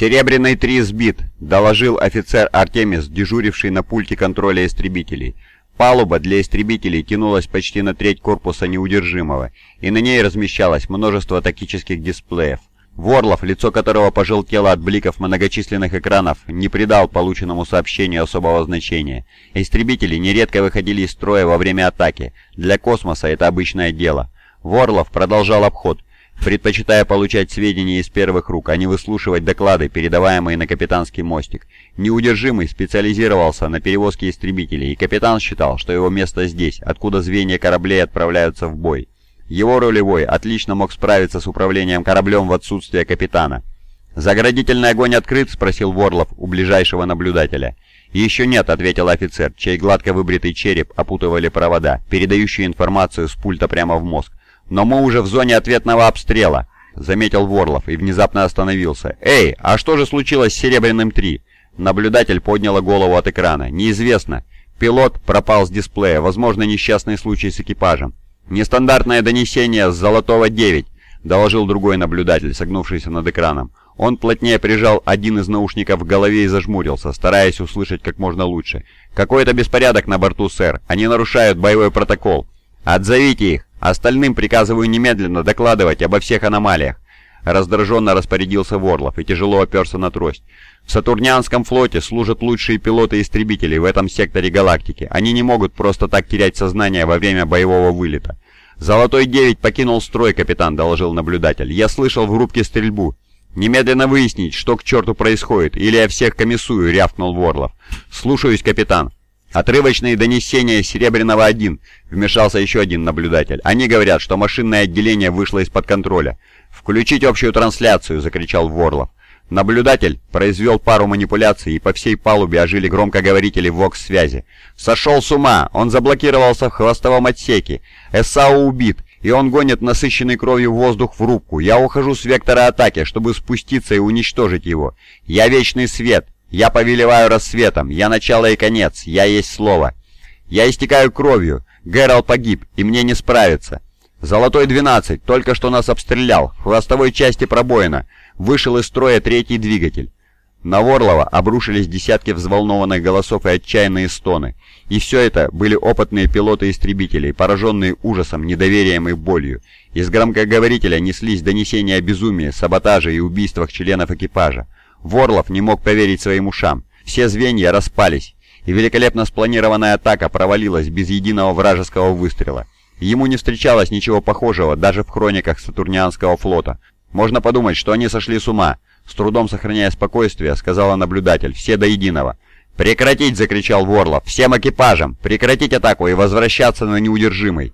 «Серебряный три сбит», — доложил офицер Артемис, дежуривший на пульте контроля истребителей. Палуба для истребителей тянулась почти на треть корпуса неудержимого, и на ней размещалось множество тактических дисплеев. Ворлов, лицо которого пожелтело от бликов многочисленных экранов, не придал полученному сообщению особого значения. Истребители нередко выходили из строя во время атаки. Для космоса это обычное дело. Ворлов продолжал обход, предпочитая получать сведения из первых рук, а не выслушивать доклады, передаваемые на капитанский мостик. Неудержимый специализировался на перевозке истребителей, и капитан считал, что его место здесь, откуда звенья кораблей отправляются в бой. Его рулевой отлично мог справиться с управлением кораблем в отсутствие капитана. «Заградительный огонь открыт?» — спросил Ворлов у ближайшего наблюдателя. «Еще нет», — ответил офицер, чей гладко выбритый череп опутывали провода, передающие информацию с пульта прямо в мозг. «Но мы уже в зоне ответного обстрела», — заметил Ворлов и внезапно остановился. «Эй, а что же случилось с Серебряным-3?» Наблюдатель подняла голову от экрана. «Неизвестно. Пилот пропал с дисплея. Возможно, несчастный случай с экипажем». «Нестандартное донесение с Золотого-9», — доложил другой наблюдатель, согнувшийся над экраном. Он плотнее прижал один из наушников к голове и зажмурился, стараясь услышать как можно лучше. «Какой-то беспорядок на борту, сэр. Они нарушают боевой протокол. Отзовите их!» Остальным приказываю немедленно докладывать обо всех аномалиях. Раздраженно распорядился Ворлов и тяжело оперся на трость. В Сатурнианском флоте служат лучшие пилоты истребителей в этом секторе галактики. Они не могут просто так терять сознание во время боевого вылета. «Золотой 9 покинул строй, капитан», — доложил наблюдатель. «Я слышал в рубке стрельбу». «Немедленно выяснить, что к черту происходит, или я всех комиссую», — рявкнул Ворлов. «Слушаюсь, капитан». «Отрывочные донесения Серебряного-1», — вмешался еще один наблюдатель. «Они говорят, что машинное отделение вышло из-под контроля». «Включить общую трансляцию!» — закричал Ворлов. Наблюдатель произвел пару манипуляций, и по всей палубе ожили громкоговорители ВОКС-связи. «Сошел с ума! Он заблокировался в хвостовом отсеке! САУ убит, и он гонит насыщенный кровью воздух в рубку! Я ухожу с вектора атаки, чтобы спуститься и уничтожить его! Я Вечный Свет! Я повелеваю рассветом, я начало и конец, я есть слово. Я истекаю кровью, Гэрол погиб, и мне не справиться. Золотой 12 только что нас обстрелял, в хвостовой части пробоина, вышел из строя третий двигатель. На Ворлова обрушились десятки взволнованных голосов и отчаянные стоны. И все это были опытные пилоты истребителей, пораженные ужасом, недоверием и болью. Из громкоговорителя неслись донесения о безумии, саботаже и убийствах членов экипажа. Ворлов не мог поверить своим ушам. Все звенья распались, и великолепно спланированная атака провалилась без единого вражеского выстрела. Ему не встречалось ничего похожего даже в хрониках Сатурнианского флота. Можно подумать, что они сошли с ума. С трудом сохраняя спокойствие, сказала наблюдатель, все до единого. «Прекратить!» — закричал Ворлов. «Всем экипажам! Прекратить атаку и возвращаться на неудержимый!»